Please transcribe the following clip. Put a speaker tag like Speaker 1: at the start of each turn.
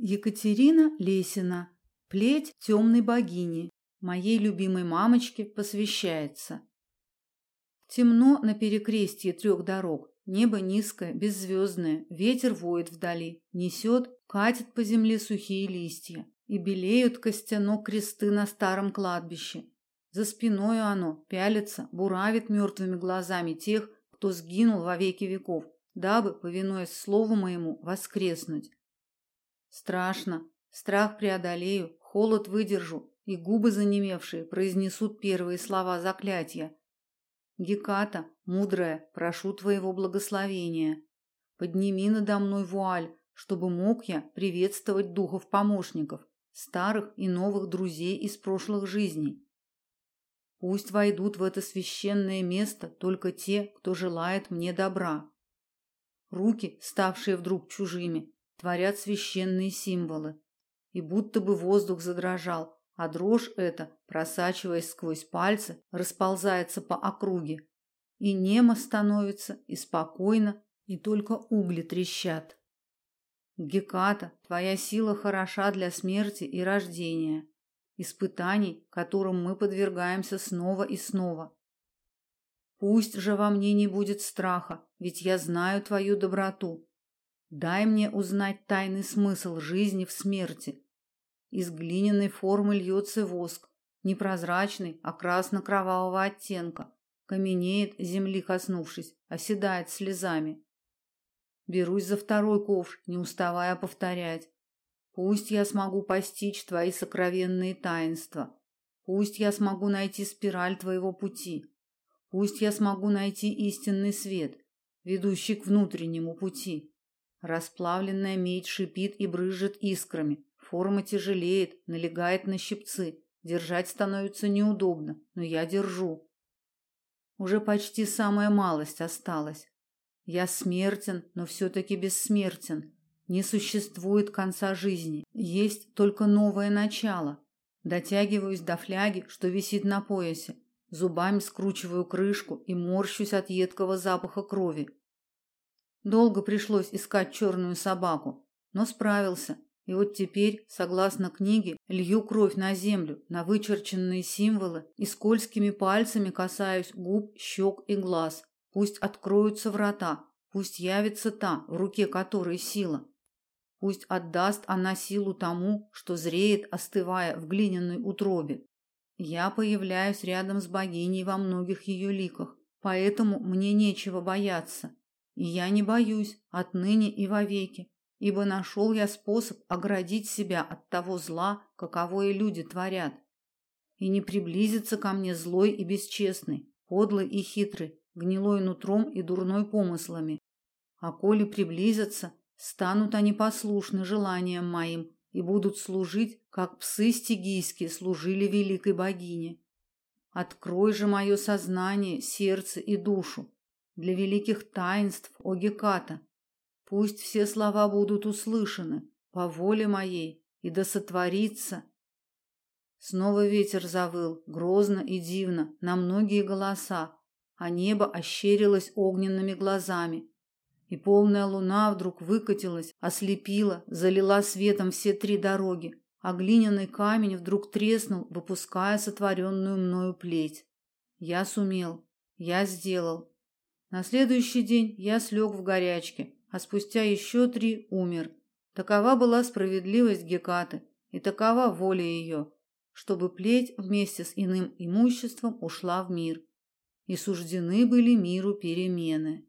Speaker 1: Екатерина Лесина. Плеть темной богини. Моей любимой мамочке посвящается. Темно на перекрестье трех дорог. Небо низкое, беззвездное, ветер воет вдали, несет, катит по земле сухие листья, и белеют костяно кресты на старом кладбище. За спиной оно пялится, буравит мертвыми глазами тех, кто сгинул во веки веков, дабы, повинуясь слову моему, воскреснуть. Страшно. Страх преодолею, холод выдержу, и губы занемевшие произнесут первые слова заклятия. Геката, мудрая, прошу твоего благословения. Подними надо мной вуаль, чтобы мог я приветствовать духов-помощников, старых и новых друзей из прошлых жизней. Пусть войдут в это священное место только те, кто желает мне добра. Руки, ставшие вдруг чужими, творят священные символы. И будто бы воздух задрожал, а дрожь эта, просачиваясь сквозь пальцы, расползается по округе. И немо становится, и спокойно, и только угли трещат. Геката, твоя сила хороша для смерти и рождения, испытаний, которым мы подвергаемся снова и снова. Пусть же во мне не будет страха, ведь я знаю твою доброту. Дай мне узнать тайный смысл жизни в смерти. Из глиняной формы льется воск, непрозрачный, а красно-кровавого оттенка, каменеет, земли коснувшись, оседает слезами. Берусь за второй ковш, не уставая повторять: "Пусть я смогу постичь твои сокровенные таинства. Пусть я смогу найти спираль твоего пути. Пусть я смогу найти истинный свет, ведущий к внутреннему пути". Расплавленная медь шипит и брызжет искрами. Форма тяжелеет, налегает на щипцы. Держать становится неудобно, но я держу. Уже почти самая малость осталась. Я смертен, но все таки бессмертен. Не существует конца жизни, есть только новое начало. Дотягиваюсь до фляги, что висит на поясе. Зубами скручиваю крышку и морщусь от едкого запаха крови. Долго пришлось искать черную собаку, но справился. И вот теперь, согласно книге, лью кровь на землю, на вычерченные символы и скользкими пальцами касаюсь губ, щек и глаз. Пусть откроются врата, пусть явится та, в руке которой сила. Пусть отдаст она силу тому, что зреет, остывая в глиняной утробе. Я появляюсь рядом с богиней во многих ее ликах, поэтому мне нечего бояться. И я не боюсь отныне и вовеки, ибо нашел я способ оградить себя от того зла, каковое люди творят. И не приблизится ко мне злой и бесчестный, подлый и хитрый, гнилой нутром и дурной помыслами. А коли приблизятся, станут они послушны желаниям моим и будут служить, как псы стигийские служили великой богине. Открой же мое сознание, сердце и душу, для великих таинств, о Геката. Пусть все слова будут услышаны по воле моей, и да сотворится. Снова ветер завыл, грозно и дивно, на многие голоса, а небо ощерилось огненными глазами. И полная луна вдруг выкатилась, ослепила, залила светом все три дороги, а глиняный камень вдруг треснул, выпуская сотворенную мною плеть. Я сумел, я сделал, на следующий день я слег в горячке, а спустя еще три умер. Такова была справедливость Гекаты, и такова воля ее, чтобы плеть вместе с иным имуществом ушла в мир. И суждены были миру перемены.